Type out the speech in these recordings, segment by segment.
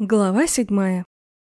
Глава седьмая.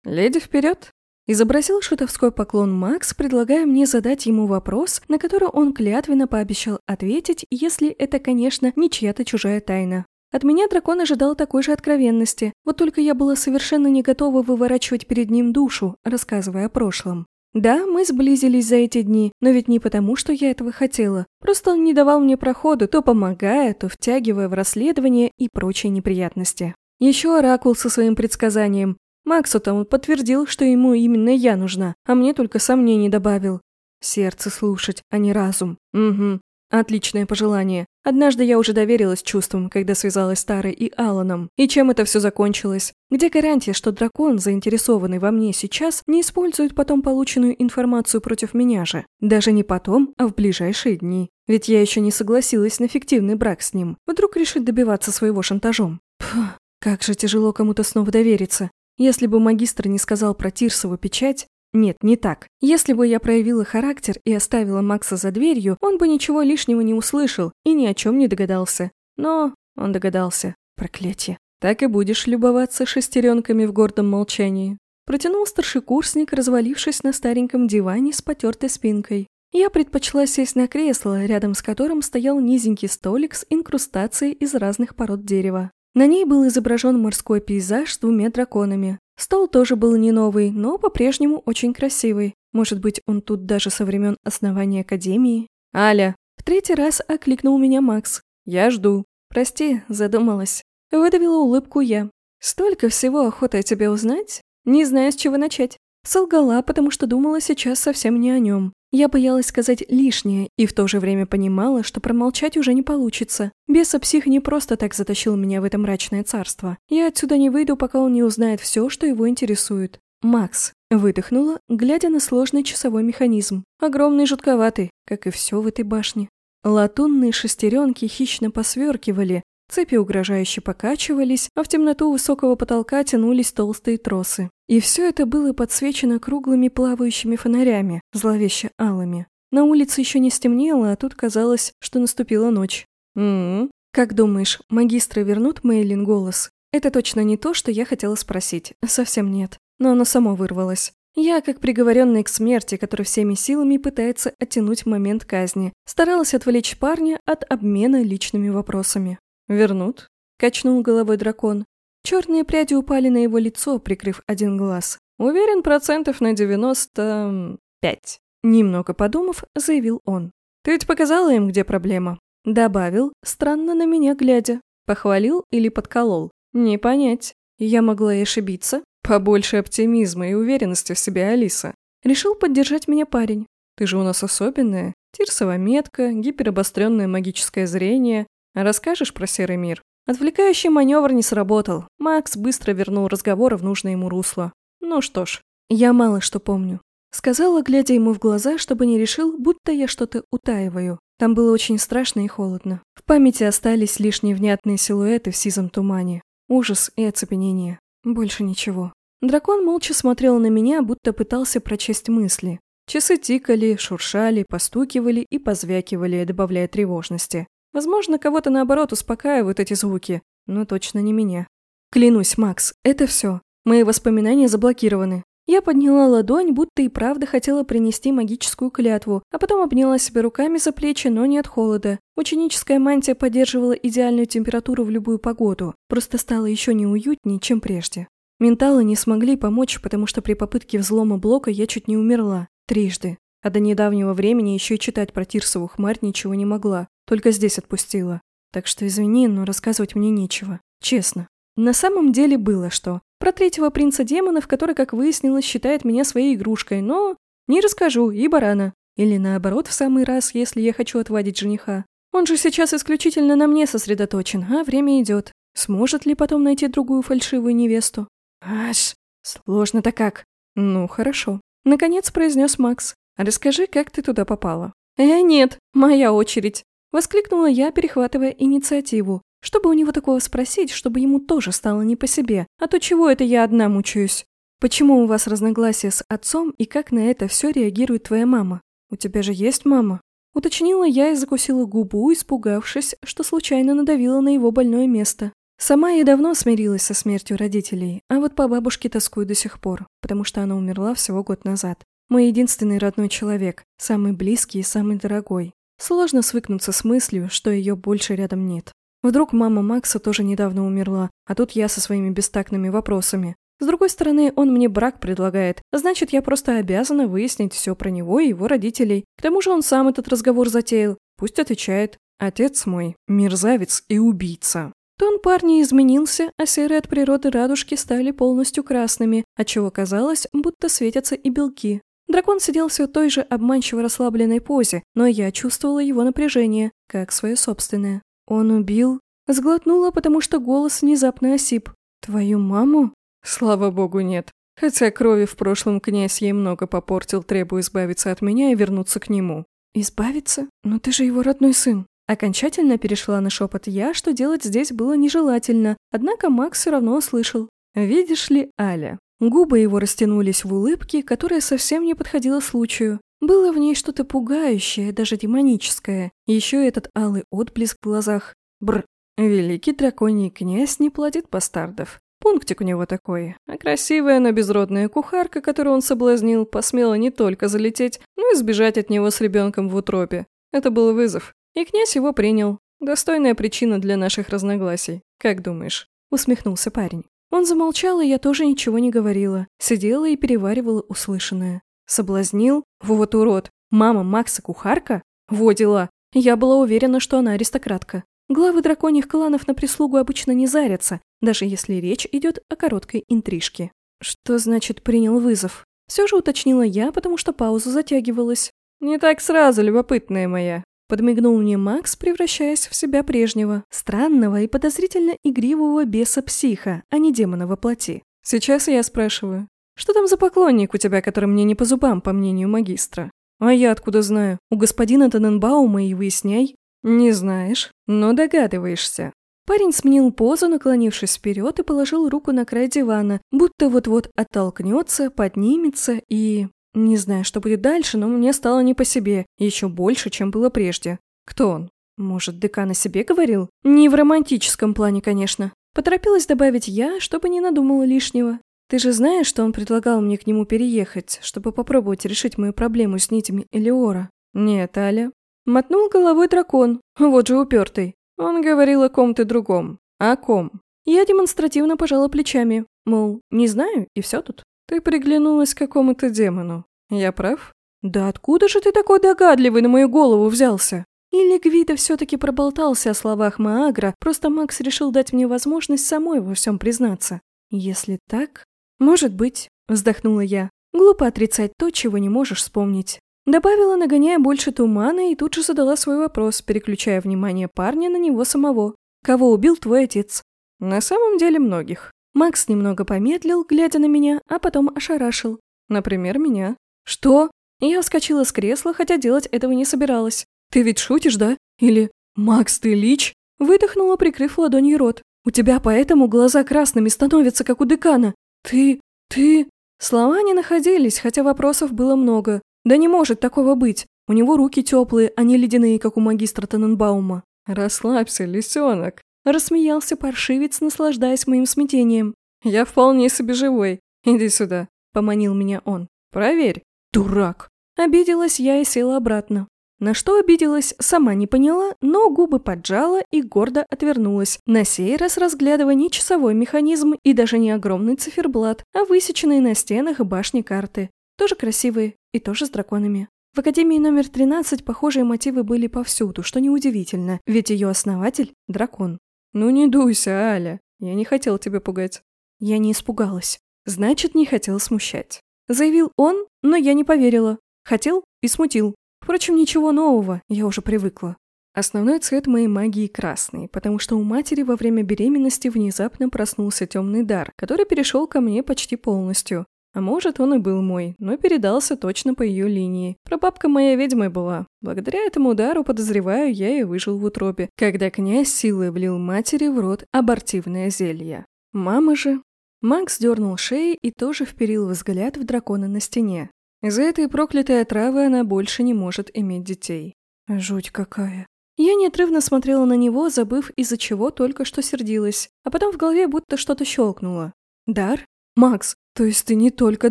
«Леди, вперед!» Изобразил шутовской поклон Макс, предлагая мне задать ему вопрос, на который он клятвенно пообещал ответить, если это, конечно, не чья-то чужая тайна. От меня дракон ожидал такой же откровенности, вот только я была совершенно не готова выворачивать перед ним душу, рассказывая о прошлом. Да, мы сблизились за эти дни, но ведь не потому, что я этого хотела. Просто он не давал мне проходу, то помогая, то втягивая в расследование и прочие неприятности. Еще Оракул со своим предсказанием. Максу-то он подтвердил, что ему именно я нужна, а мне только сомнений добавил. Сердце слушать, а не разум. Угу. Отличное пожелание. Однажды я уже доверилась чувствам, когда связалась с Тарой и Аланом. И чем это все закончилось? Где гарантия, что дракон, заинтересованный во мне сейчас, не использует потом полученную информацию против меня же? Даже не потом, а в ближайшие дни. Ведь я еще не согласилась на фиктивный брак с ним. Вдруг решит добиваться своего шантажом. Пф, как же тяжело кому-то снова довериться. Если бы магистр не сказал про Тирсову печать... Нет, не так. Если бы я проявила характер и оставила Макса за дверью, он бы ничего лишнего не услышал и ни о чем не догадался. Но он догадался. Проклятие. Так и будешь любоваться шестеренками в гордом молчании. Протянул старшекурсник, развалившись на стареньком диване с потертой спинкой. Я предпочла сесть на кресло, рядом с которым стоял низенький столик с инкрустацией из разных пород дерева. На ней был изображен морской пейзаж с двумя драконами. Стол тоже был не новый, но по-прежнему очень красивый. Может быть, он тут даже со времен основания Академии? «Аля!» В третий раз окликнул меня Макс. «Я жду». «Прости, задумалась». Выдавила улыбку я. «Столько всего охота тебе узнать? Не знаю, с чего начать». Солгала, потому что думала сейчас совсем не о нем. Я боялась сказать лишнее и в то же время понимала, что промолчать уже не получится. Беса-псих не просто так затащил меня в это мрачное царство. Я отсюда не выйду, пока он не узнает все, что его интересует. «Макс», — выдохнула, глядя на сложный часовой механизм. Огромный жутковатый, как и все в этой башне. Латунные шестеренки хищно посверкивали, Цепи угрожающе покачивались, а в темноту высокого потолка тянулись толстые тросы. И все это было подсвечено круглыми плавающими фонарями, зловеще алыми. На улице еще не стемнело, а тут казалось, что наступила ночь. «М-м-м. Как думаешь, магистры вернут Мейлин голос?» Это точно не то, что я хотела спросить. Совсем нет. Но оно само вырвалось. Я, как приговоренный к смерти, который всеми силами пытается оттянуть момент казни, старалась отвлечь парня от обмена личными вопросами. «Вернут?» – качнул головой дракон. Черные пряди упали на его лицо, прикрыв один глаз. «Уверен, процентов на девяносто... пять». Немного подумав, заявил он. «Ты ведь показала им, где проблема?» Добавил, странно на меня глядя. Похвалил или подколол? Не понять. Я могла и ошибиться. Побольше оптимизма и уверенности в себе, Алиса. Решил поддержать меня парень. Ты же у нас особенная. Тирсовая метка, гиперобостренное магическое зрение, Расскажешь про серый мир? Отвлекающий маневр не сработал. Макс быстро вернул разговор в нужное ему русло. Ну что ж, я мало что помню. Сказала, глядя ему в глаза, чтобы не решил, будто я что-то утаиваю. Там было очень страшно и холодно. В памяти остались лишь невнятные силуэты в сизом тумане. Ужас и оцепенение. Больше ничего. Дракон молча смотрел на меня, будто пытался прочесть мысли. Часы тикали, шуршали, постукивали и позвякивали, добавляя тревожности. Возможно, кого-то наоборот успокаивают эти звуки, но точно не меня. Клянусь, Макс, это все. Мои воспоминания заблокированы. Я подняла ладонь, будто и правда хотела принести магическую клятву, а потом обняла себя руками за плечи, но не от холода. Ученическая мантия поддерживала идеальную температуру в любую погоду, просто стало еще неуютнее, чем прежде. Менталы не смогли помочь, потому что при попытке взлома блока я чуть не умерла. Трижды. А до недавнего времени еще и читать про Тирсову хмарь ничего не могла. Только здесь отпустила. Так что извини, но рассказывать мне нечего. Честно. На самом деле было что. Про третьего принца демонов, который, как выяснилось, считает меня своей игрушкой, но не расскажу, ибо рано. Или наоборот, в самый раз, если я хочу отвадить жениха. Он же сейчас исключительно на мне сосредоточен, а время идет. Сможет ли потом найти другую фальшивую невесту? Аж, сложно-то как. Ну, хорошо. Наконец произнес Макс. Расскажи, как ты туда попала. Э, нет, моя очередь. Воскликнула я, перехватывая инициативу. Чтобы у него такого спросить, чтобы ему тоже стало не по себе. А то чего это я одна мучаюсь? Почему у вас разногласия с отцом и как на это все реагирует твоя мама? У тебя же есть мама? Уточнила я и закусила губу, испугавшись, что случайно надавила на его больное место. Сама я давно смирилась со смертью родителей, а вот по бабушке тоскую до сих пор, потому что она умерла всего год назад. Мой единственный родной человек, самый близкий и самый дорогой. Сложно свыкнуться с мыслью, что ее больше рядом нет. Вдруг мама Макса тоже недавно умерла, а тут я со своими бестактными вопросами. С другой стороны, он мне брак предлагает, значит, я просто обязана выяснить все про него и его родителей. К тому же он сам этот разговор затеял. Пусть отвечает. Отец мой – мерзавец и убийца. Тон парня изменился, а серые от природы радужки стали полностью красными, отчего казалось, будто светятся и белки. Дракон сидел все в той же обманчиво расслабленной позе, но я чувствовала его напряжение, как свое собственное. Он убил? Сглотнула, потому что голос внезапно осип. Твою маму? Слава богу, нет. Хотя крови в прошлом князь ей много попортил, требуя избавиться от меня и вернуться к нему. Избавиться? Но ты же его родной сын. Окончательно перешла на шепот я, что делать здесь было нежелательно, однако Макс все равно услышал. «Видишь ли, Аля?» Губы его растянулись в улыбке, которая совсем не подходила случаю. Было в ней что-то пугающее, даже демоническое. Еще этот алый отблеск в глазах. Бр. Великий драконий князь не плодит бастардов. Пунктик у него такой. А красивая, но безродная кухарка, которую он соблазнил, посмела не только залететь, но и сбежать от него с ребенком в утробе. Это был вызов. И князь его принял. Достойная причина для наших разногласий. Как думаешь?» Усмехнулся парень. Он замолчал, и я тоже ничего не говорила. Сидела и переваривала услышанное. Соблазнил? Вот урод. Мама Макса кухарка? Во дела. Я была уверена, что она аристократка. Главы драконьих кланов на прислугу обычно не зарятся, даже если речь идет о короткой интрижке. Что значит «принял вызов»? Все же уточнила я, потому что пауза затягивалась. «Не так сразу, любопытная моя. Подмигнул мне Макс, превращаясь в себя прежнего, странного и подозрительно игривого беса-психа, а не демона во плоти. Сейчас я спрашиваю, что там за поклонник у тебя, который мне не по зубам, по мнению магистра? А я откуда знаю? У господина Таненбаума и выясняй. Не знаешь, но догадываешься. Парень сменил позу, наклонившись вперед и положил руку на край дивана, будто вот-вот оттолкнется, поднимется и... Не знаю, что будет дальше, но мне стало не по себе, еще больше, чем было прежде. Кто он? Может, декан о себе говорил? Не в романтическом плане, конечно. Поторопилась добавить я, чтобы не надумала лишнего. Ты же знаешь, что он предлагал мне к нему переехать, чтобы попробовать решить мою проблему с нитями Элиора? Нет, Аля. Мотнул головой дракон, вот же упертый. Он говорил о ком-то другом. О ком? Я демонстративно пожала плечами, мол, не знаю, и все тут. Ты приглянулась какому-то демону. Я прав? Да откуда же ты такой догадливый на мою голову взялся? Или Гвида все-таки проболтался о словах Маагра, просто Макс решил дать мне возможность самой во всем признаться. Если так... Может быть, вздохнула я. Глупо отрицать то, чего не можешь вспомнить. Добавила, нагоняя больше тумана, и тут же задала свой вопрос, переключая внимание парня на него самого. «Кого убил твой отец?» «На самом деле многих. Макс немного помедлил, глядя на меня, а потом ошарашил. Например, меня. «Что?» Я вскочила с кресла, хотя делать этого не собиралась. «Ты ведь шутишь, да? Или «Макс, ты лич?» Выдохнула, прикрыв ладонью рот. «У тебя поэтому глаза красными становятся, как у декана. Ты... ты...» Слова не находились, хотя вопросов было много. Да не может такого быть. У него руки теплые, а не ледяные, как у магистра Таненбаума. «Расслабься, лисенок», Рассмеялся паршивец, наслаждаясь моим смятением. «Я вполне себе живой. Иди сюда», — поманил меня он. «Проверь». «Дурак!» Обиделась я и села обратно. На что обиделась, сама не поняла, но губы поджала и гордо отвернулась, на сей раз разглядывая не часовой механизм и даже не огромный циферблат, а высеченные на стенах башни карты. Тоже красивые и тоже с драконами. В Академии номер 13 похожие мотивы были повсюду, что неудивительно, ведь ее основатель – дракон. «Ну не дуйся, Аля. Я не хотел тебя пугать». Я не испугалась. Значит, не хотел смущать. Заявил он, но я не поверила. Хотел и смутил. Впрочем, ничего нового, я уже привыкла. Основной цвет моей магии красный, потому что у матери во время беременности внезапно проснулся темный дар, который перешел ко мне почти полностью. А может, он и был мой, но передался точно по ее линии. Прабабка моя ведьмой была. Благодаря этому удару, подозреваю, я и выжил в утробе, когда князь силой влил матери в рот абортивное зелье. Мама же... Макс дернул шеи и тоже вперил взгляд в дракона на стене. Из-за этой проклятой отравы она больше не может иметь детей. Жуть какая. Я неотрывно смотрела на него, забыв, из-за чего только что сердилась. А потом в голове будто что-то щелкнуло. «Дар? Макс, то есть ты не только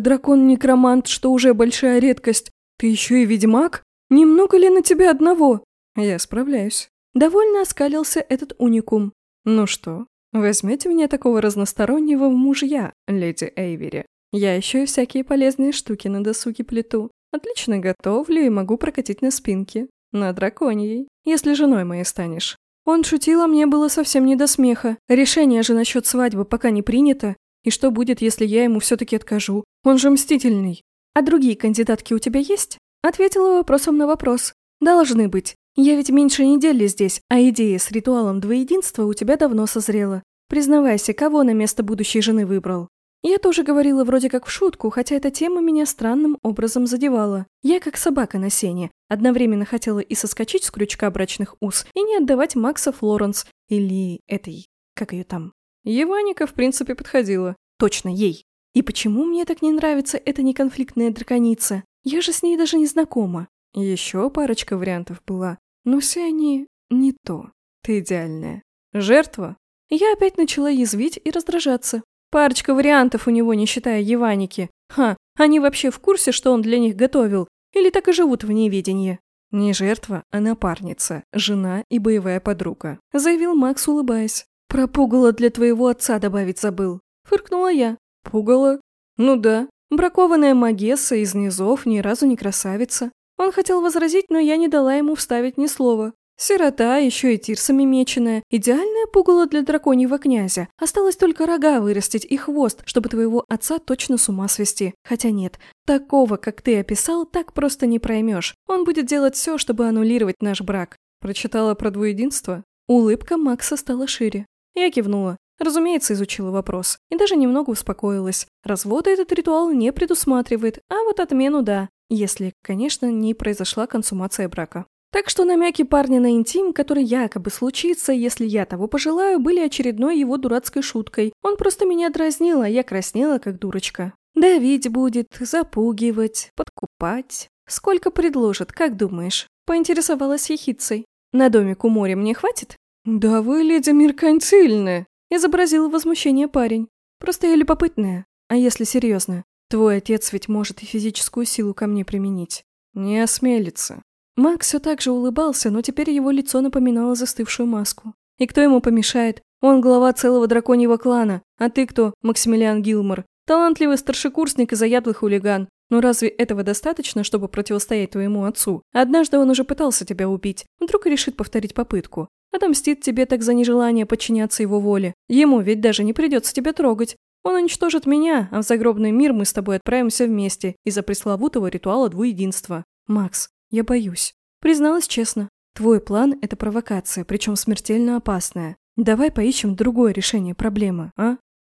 дракон-некромант, что уже большая редкость, ты еще и ведьмак? Немного ли на тебя одного?» «Я справляюсь». Довольно оскалился этот уникум. «Ну что, возьмете мне такого разностороннего в мужья, леди Эйвери? Я еще и всякие полезные штуки на досуге плиту. Отлично готовлю и могу прокатить на спинке. На драконьей, если женой моей станешь. Он шутил, а мне было совсем не до смеха. Решение же насчет свадьбы пока не принято. И что будет, если я ему все-таки откажу? Он же мстительный. А другие кандидатки у тебя есть? Ответила вопросом на вопрос. Должны быть. Я ведь меньше недели здесь, а идея с ритуалом двоединства у тебя давно созрела. Признавайся, кого на место будущей жены выбрал? Я тоже говорила вроде как в шутку, хотя эта тема меня странным образом задевала. Я как собака на сене. Одновременно хотела и соскочить с крючка брачных уз, и не отдавать Макса Флоренс, или этой, как ее там. Еваника, в принципе, подходила. Точно, ей. И почему мне так не нравится эта неконфликтная драконица? Я же с ней даже не знакома. Еще парочка вариантов была, но все они не то. Ты идеальная. Жертва? Я опять начала язвить и раздражаться. Парочка вариантов у него, не считая Еваники. Ха, они вообще в курсе, что он для них готовил? Или так и живут в неведении? Не жертва, а напарница, жена и боевая подруга. Заявил Макс, улыбаясь. Про пугало для твоего отца добавить забыл. Фыркнула я. Пугало? Ну да. Бракованная Магесса из низов, ни разу не красавица. Он хотел возразить, но я не дала ему вставить ни слова. Сирота, еще и тирсами меченая. Идеальное пугало для драконьего князя. Осталось только рога вырастить и хвост, чтобы твоего отца точно с ума свести. Хотя нет, такого, как ты описал, так просто не проймешь. Он будет делать все, чтобы аннулировать наш брак. Прочитала про двуединство? Улыбка Макса стала шире. Я кивнула. Разумеется, изучила вопрос. И даже немного успокоилась. Развода этот ритуал не предусматривает, а вот отмену да. Если, конечно, не произошла консумация брака. Так что намеки парня на интим, который якобы случится, если я того пожелаю, были очередной его дурацкой шуткой. Он просто меня дразнил, а я краснела, как дурочка. Давить будет, запугивать, подкупать. Сколько предложит, как думаешь? Поинтересовалась ехицей. На домик у моря мне хватит? Да вы, леди меркантильная, изобразил возмущение парень. Просто я любопытная. А если серьезно? Твой отец ведь может и физическую силу ко мне применить. Не осмелится. Макс все так же улыбался, но теперь его лицо напоминало застывшую маску. И кто ему помешает? Он глава целого драконьего клана. А ты кто, Максимилиан Гилмор? Талантливый старшекурсник и заядлый хулиган. Но разве этого достаточно, чтобы противостоять твоему отцу? Однажды он уже пытался тебя убить. Вдруг решит повторить попытку. Отомстит тебе так за нежелание подчиняться его воле. Ему ведь даже не придется тебя трогать. Он уничтожит меня, а в загробный мир мы с тобой отправимся вместе из-за пресловутого ритуала двуединства. Макс, я боюсь. Призналась честно. Твой план – это провокация, причем смертельно опасная. Давай поищем другое решение проблемы, а?